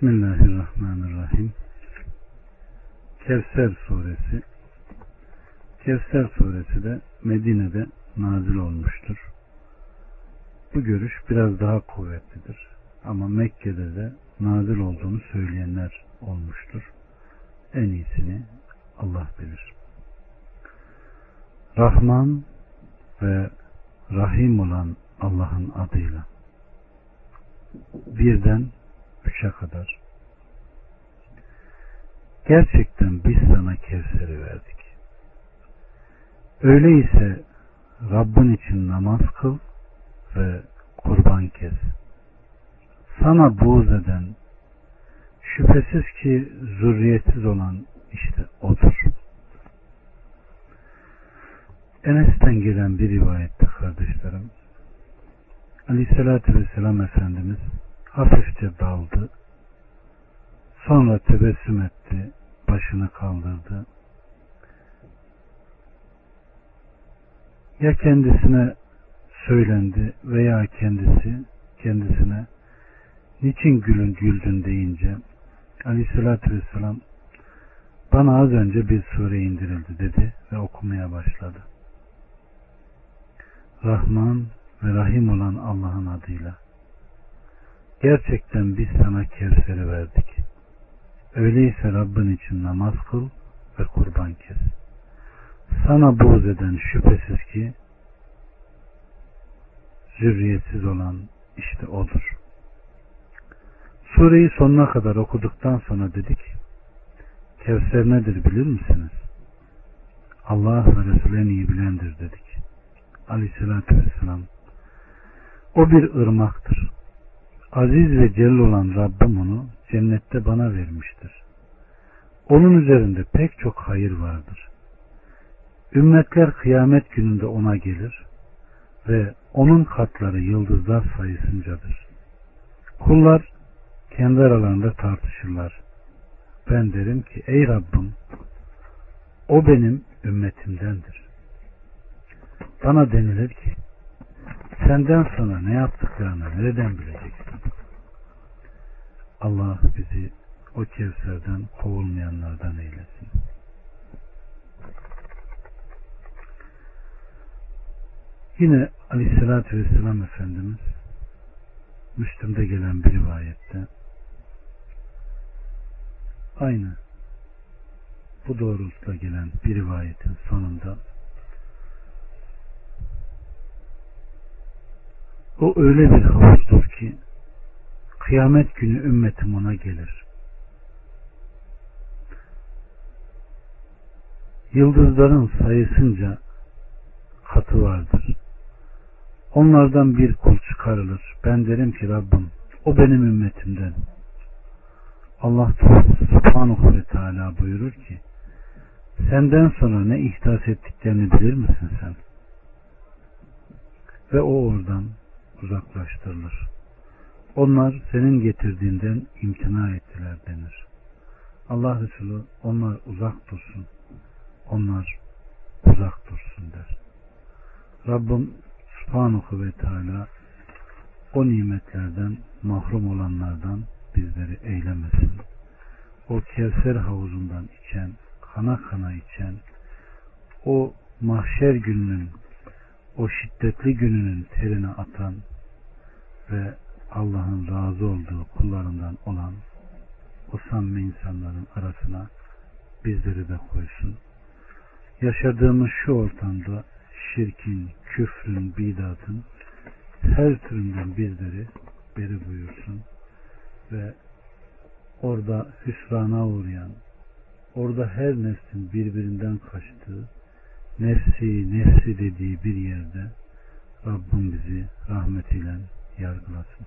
Bismillahirrahmanirrahim. Kevser suresi Kevser suresi de Medine'de nazil olmuştur. Bu görüş biraz daha kuvvetlidir. Ama Mekke'de de nazil olduğunu söyleyenler olmuştur. En iyisini Allah bilir. Rahman ve Rahim olan Allah'ın adıyla. Birden üçe kadar. Gerçekten biz sana Kevser'i verdik. Öyleyse Rabbin için namaz kıl ve kurban kes. Sana buğz eden, şüphesiz ki zürriyetsiz olan işte odur. Enes'ten gelen bir rivayette kardeşlerim, Aleyhisselatü Vesselam Efendimiz hafifçe daldı. Sonra tebessüm etti. Başını kaldırdı. Ya kendisine söylendi veya kendisi kendisine niçin gülün güldün deyince Aleyhisselatü Vesselam bana az önce bir sure indirildi dedi ve okumaya başladı. Rahman ve Rahim olan Allah'ın adıyla. Gerçekten biz sana Kevser'i verdik. Öyleyse Rabbin için namaz kıl ve kurban kes. Sana buğz eden şüphesiz ki zürriyetsiz olan işte odur. Sureyi sonuna kadar okuduktan sonra dedik, Kevser nedir bilir misiniz? Allah ve Resulü en iyi bilendir dedik. Aleyhissalatü vesselam. O bir ırmaktır. Aziz ve celil olan Rabbim onu cennette bana vermiştir. Onun üzerinde pek çok hayır vardır. Ümmetler kıyamet gününde ona gelir ve onun katları yıldızlar sayısıncadır. Kullar kendi aralarında tartışırlar. Ben derim ki ey Rabbim o benim ümmetimdendir. Bana denilir ki senden sonra ne yaptıklarını nereden bileceksin? Allah bizi o kevserden kovulmayanlardan eylesin. Yine Aleyhisselatü Vesselam Efendimiz Müslüm'de gelen bir rivayette aynı bu doğrultuda gelen bir rivayetin sonunda o öyle bir havuzdur ki kıyamet günü ümmetim ona gelir. Yıldızların sayısınca katı vardır. Onlardan bir kul çıkarılır. Ben derim ki Rabbim o benim ümmetimden. Allah subhanahu ve teala buyurur ki senden sonra ne ihdas ettiklerini bilir misin sen? Ve o oradan uzaklaştırılır. Onlar senin getirdiğinden imtina ettiler denir. Allah Resulü onlar uzak dursun. Onlar uzak dursun der. Rabbim Subhanahu ve Teala o nimetlerden mahrum olanlardan bizleri eylemesin. O Kevser havuzundan içen, kana kana içen, o mahşer gününün, o şiddetli gününün terine atan ve Allah'ın razı olduğu kullarından olan o samimi insanların arasına bizleri de koysun. Yaşadığımız şu ortamda şirkin, küfrün, bidatın her türünden bizleri beri buyursun ve orada hüsrana uğrayan, orada her nefsin birbirinden kaçtığı, nefsi, nefsi dediği bir yerde Rabbim bizi rahmetiyle yargılasın.